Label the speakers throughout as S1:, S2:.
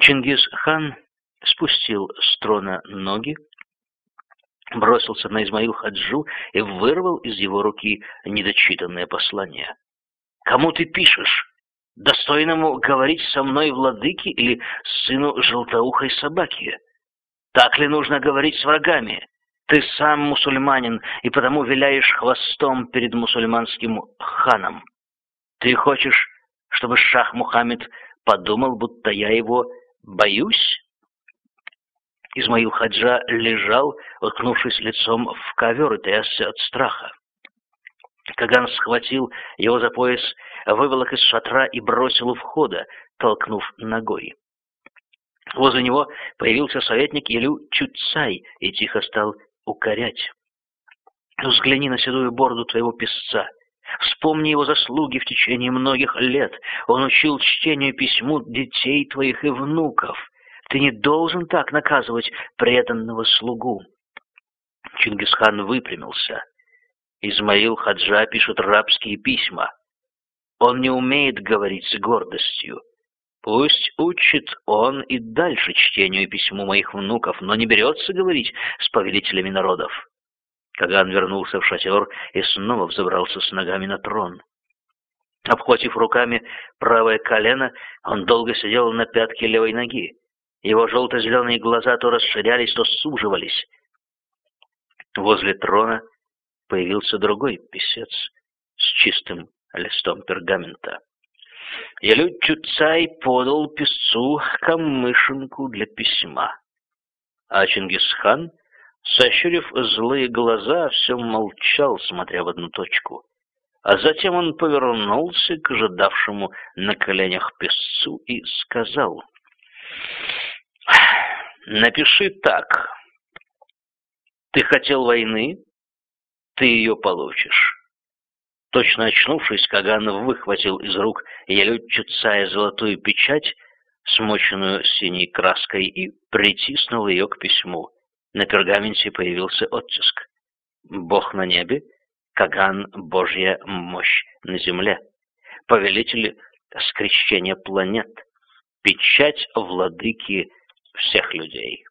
S1: Чингисхан спустил с трона ноги, бросился на Измаил Хаджу и вырвал из его руки недочитанное послание. «Кому ты пишешь? Достойному говорить со мной владыке или сыну желтоухой собаки? Так ли нужно говорить с врагами? Ты сам мусульманин, и потому виляешь хвостом перед мусульманским ханом. Ты хочешь, чтобы шах Мухаммед подумал, будто я его боюсь?» Измаил Хаджа лежал, уткнувшись лицом в ковер и трясся от страха. Каган схватил его за пояс, выволок из шатра и бросил у входа, толкнув ногой. Возле него появился советник Илю Чуцай и тихо стал укорять. «Взгляни на седую бороду твоего писца. Вспомни его заслуги в течение многих лет. Он учил чтению письму детей твоих и внуков. Ты не должен так наказывать преданного слугу. Чингисхан выпрямился. Измаил Хаджа пишет рабские письма. Он не умеет говорить с гордостью. Пусть учит он и дальше чтению и письму моих внуков, но не берется говорить с повелителями народов. Каган вернулся в шатер и снова взобрался с ногами на трон. Обхватив руками правое колено, он долго сидел на пятке левой ноги. Его желто-зеленые глаза то расширялись, то суживались. Возле трона появился другой писец с чистым листом пергамента. Елю Чуцай подал писцу камышинку для письма. А Чингисхан, сощурив злые глаза, все молчал, смотря в одну точку. А затем он повернулся к ожидавшему на коленях писцу и сказал — Напиши так. Ты хотел войны, ты ее получишь. Точно очнувшись, Каган выхватил из рук Ялютчицая золотую печать, смоченную синей краской, и притиснул ее к письму. На пергаменте появился оттиск. Бог на небе, Каган — Божья мощь на земле. Повелитель скрещения планет, печать владыки всех людей.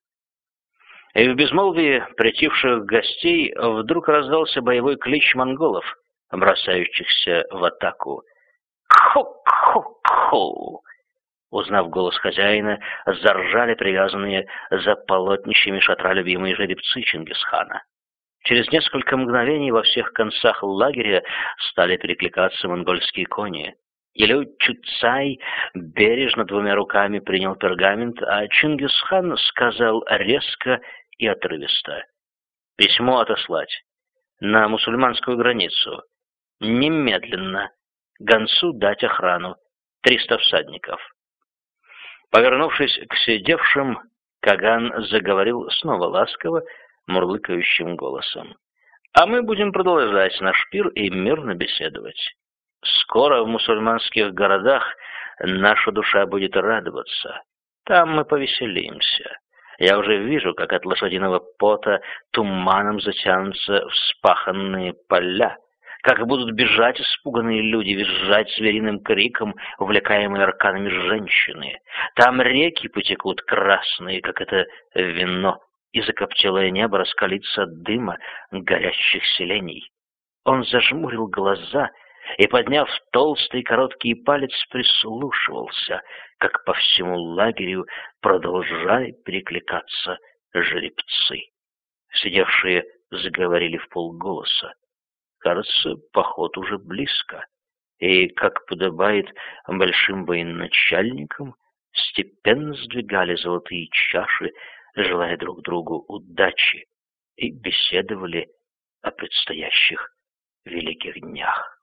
S1: И в безмолвии притивших гостей вдруг раздался боевой клич монголов, бросающихся в атаку. «Ху-ху-ху!» Узнав голос хозяина, заржали привязанные за полотнищами шатра любимые жеребцы Чингисхана. Через несколько мгновений во всех концах лагеря стали перекликаться монгольские кони. Илю Чуцай бережно двумя руками принял пергамент, а Чингисхан сказал резко и отрывисто. «Письмо отослать. На мусульманскую границу. Немедленно. Гонцу дать охрану. Триста всадников». Повернувшись к сидевшим, Каган заговорил снова ласково, мурлыкающим голосом. «А мы будем продолжать наш пир и мирно беседовать». Скоро в мусульманских городах наша душа будет радоваться. Там мы повеселимся. Я уже вижу, как от лошадиного пота туманом затянутся вспаханные поля, как будут бежать испуганные люди, визжать звериным криком, увлекаемые арканами женщины. Там реки потекут красные, как это вино, и закоптелое небо раскалится от дыма горящих селений. Он зажмурил глаза и, подняв толстый короткий палец, прислушивался, как по всему лагерю продолжали перекликаться жеребцы. Сидевшие заговорили в полголоса. Кажется, поход уже близко, и, как подобает большим военачальникам, степенно сдвигали золотые чаши, желая друг другу удачи, и беседовали о предстоящих великих днях.